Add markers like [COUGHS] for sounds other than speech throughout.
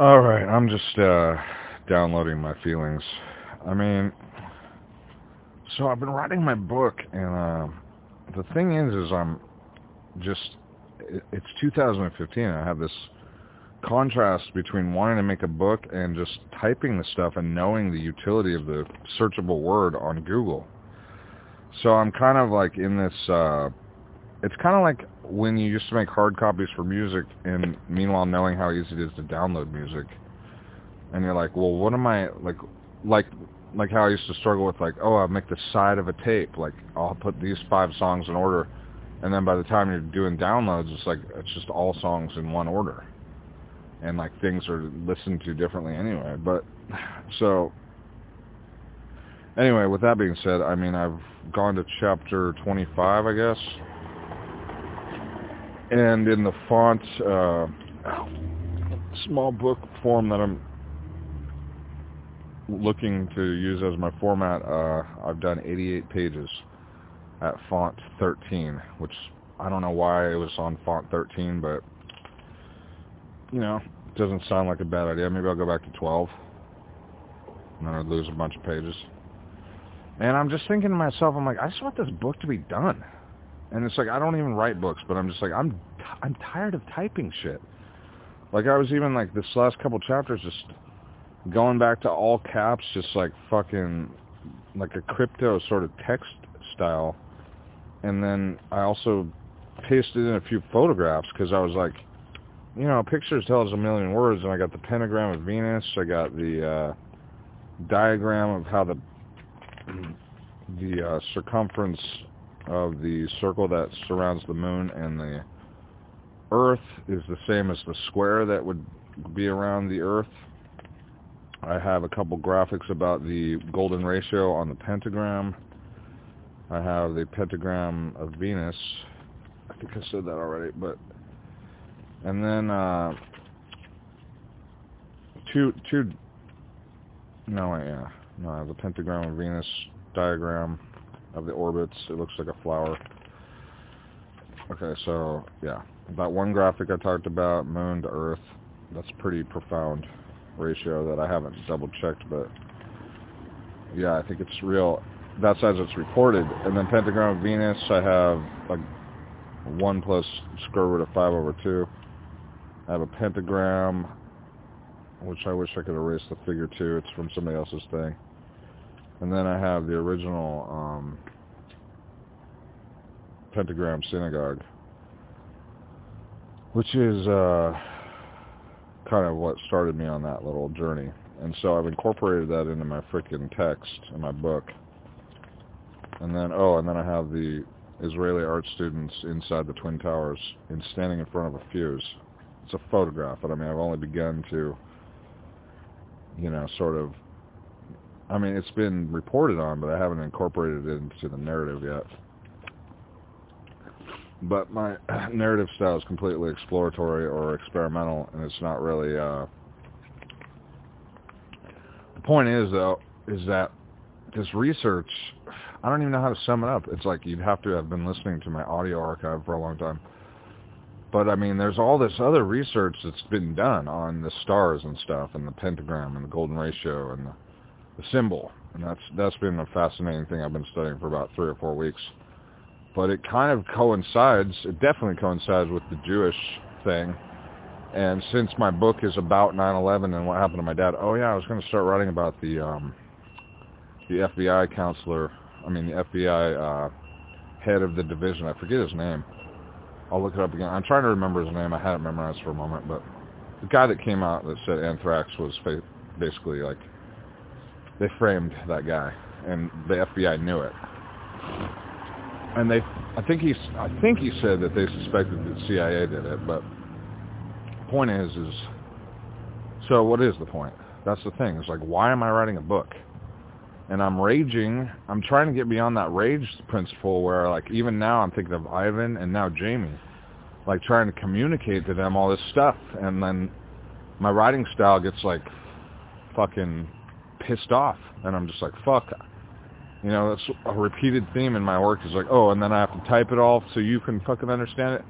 All right, I'm just uh, downloading my feelings. I mean, so I've been writing my book, and uh, the thing is, is I'm just. It's 2015. I have this contrast between wanting to make a book and just typing the stuff and knowing the utility of the searchable word on Google. So I'm kind of like in this. Uh, it's kind of like when you used to make hard copies for music and meanwhile knowing how easy it is to download music and you're like well what am i like like like how i used to struggle with like oh i'll make the side of a tape like i'll put these five songs in order and then by the time you're doing downloads it's like it's just all songs in one order. And like things are listened to differently anyway but [SIGHS] so anyway with that being said i mean i've gone to chapter 25 i guess and in the font uh, small book form that I'm looking to use as my format, uh, I've done 88 pages at font 13, which I don't know why it was on font 13, but you know, it doesn't sound like a bad idea. Maybe I'll go back to 12, and then I'd lose a bunch of pages. And I'm just thinking to myself, I'm like, I just want this book to be done. And it's like I don't even write books, but I'm just like I'm I'm tired of typing shit. Like I was even like this last couple chapters just going back to all caps, just like fucking like a crypto sort of text style. And then I also pasted in a few photographs because I was like, you know, pictures tell us a million words, and I got the pentagram of Venus, I got the uh, diagram of how the the uh, circumference of the circle that surrounds the moon and the earth is the same as the square that would be around the earth. I have a couple graphics about the golden ratio on the pentagram. I have the pentagram of Venus. I think I said that already, but and then uh, two two no yeah no the pentagram of Venus diagram of the orbits. It looks like a flower. Okay, so yeah, that one graphic I talked about, moon to Earth, that's pretty profound ratio that I haven't double checked, but yeah, I think it's real. That's as it's reported. And then pentagram of Venus, I have like one plus square root of five over two. I have a pentagram, which I wish I could erase the figure two. It's from somebody else's thing. And then I have the original um, Pentagram Synagogue, which is uh, kind of what started me on that little journey. And so I've incorporated that into my freaking text in my book. And then, oh, and then I have the Israeli art students inside the Twin Towers in standing in front of a fuse. It's a photograph, but I mean, I've only begun to, you know, sort of I mean, it's been reported on, but I haven't incorporated it into the narrative yet. But my [CLEARS THROAT] narrative style is completely exploratory or experimental, and it's not really. Uh... The point is, though, is that this research, I don't even know how to sum it up. It's like you'd have to have been listening to my audio archive for a long time. But I mean, there's all this other research that's been done on the stars and stuff, and the pentagram, and the golden ratio, and the symbol. And that's that's been a fascinating thing I've been studying for about three or four weeks. But it kind of coincides, it definitely coincides with the Jewish thing. And since my book is about 9/11 and what happened to my dad, oh yeah, I was going to start writing about the um, the FBI counselor, I mean the FBI uh, head of the division. I forget his name. I'll look it up again. I'm trying to remember his name. I had it memorized for a moment, but the guy that came out that said anthrax was basically like they framed that guy, and the FBI knew it. And they, I think he's, I think he said that they suspected that CIA did it, but point is, is, so what is the point? That's the thing. It's like, why am I writing a book? And I'm raging. I'm trying to get beyond that rage principle where, like, even now I'm thinking of Ivan and now Jamie, like trying to communicate to them all this stuff, and then my writing style gets like fucking pissed off, and I'm just like, fuck. You know, that's a repeated theme in my work is like, oh, and then I have to type it all so you can fucking understand it.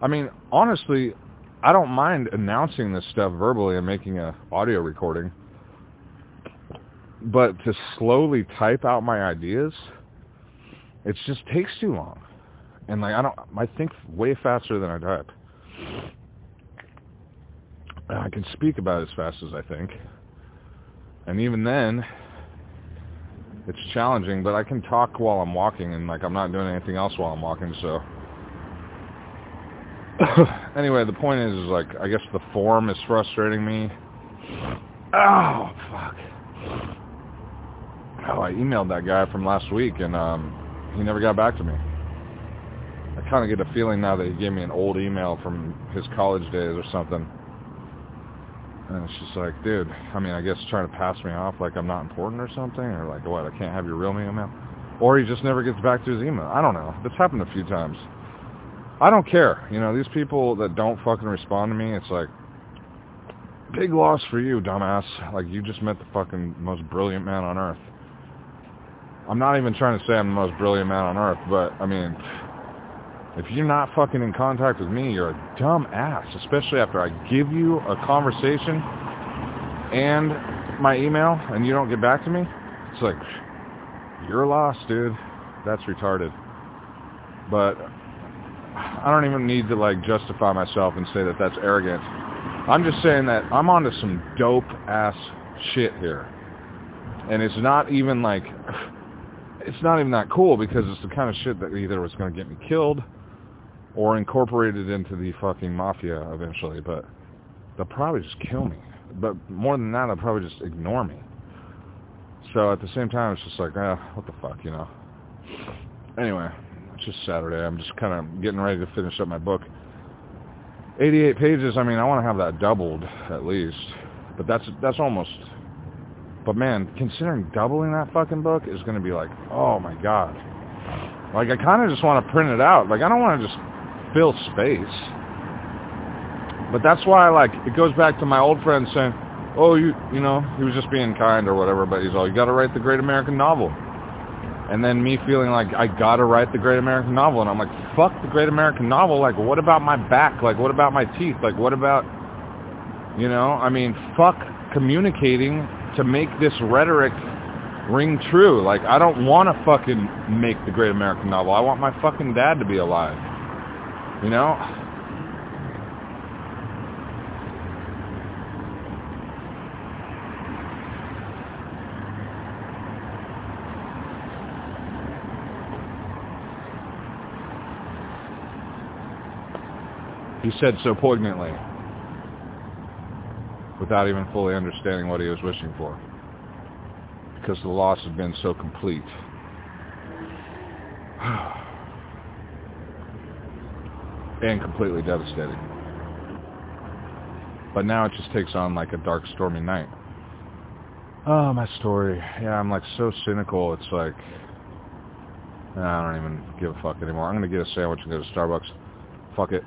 I mean, honestly, I don't mind announcing this stuff verbally and making a audio recording, but to slowly type out my ideas, it just takes too long. And like I don't, I think way faster than I type. I can speak about as fast as I think. And even then, it's challenging, but I can talk while I'm walking and like I'm not doing anything else while I'm walking, so [COUGHS] anyway, the point is, is like I guess the form is frustrating me. Oh fuck. Oh, I emailed that guy from last week and um he never got back to me. I kind of get a feeling now that he gave me an old email from his college days or something. And it's just like, dude, I mean, I guess trying to pass me off like I'm not important or something, or like, what, I can't have your real email? Or he just never gets back to his email. I don't know. This happened a few times. I don't care. You know, these people that don't fucking respond to me, it's like, big loss for you, dumbass. Like, you just met the fucking most brilliant man on earth. I'm not even trying to say I'm the most brilliant man on earth, but, I mean, if you're not fucking in contact with me, you're a dumb ass, especially after I give you a conversation and my email and you don't get back to me. It's like, you're lost, dude. That's retarded. But I don't even need to like justify myself and say that that's arrogant. I'm just saying that I'm onto some dope ass shit here. And it's not even like, it's not even that cool because it's the kind of shit that either was going to get me killed or incorporated into the fucking mafia eventually, but they'll probably just kill me. But more than that, they'll probably just ignore me. So at the same time, it's just like, ah, what the fuck, you know. Anyway, it's just Saturday. I'm just kind of getting ready to finish up my book. 88 pages. I mean, I want to have that doubled at least, but that's that's almost. But man, considering doubling that fucking book is going to be like, oh my god. Like I kind of just want to print it out. Like I don't want to just fill space. But that's why, like, it goes back to my old friend saying, oh, you, you know, he was just being kind or whatever, but he's all, you got to write the great American novel. And then me feeling like I got to write the great American novel. And I'm like, fuck the great American novel. Like, what about my back? Like, what about my teeth? Like, what about, you know, I mean, fuck communicating to make this rhetoric ring true. Like, I don't want to fucking make the great American novel. I want my fucking dad to be alive. You know? He said so poignantly, without even fully understanding what he was wishing for, because the loss had been so complete. [SIGHS] and completely devastating. But now it just takes on like a dark, stormy night. Oh, my story. Yeah, I'm like so cynical. It's like, I don't even give a fuck anymore. I'm going to get a sandwich and go to Starbucks. Fuck it.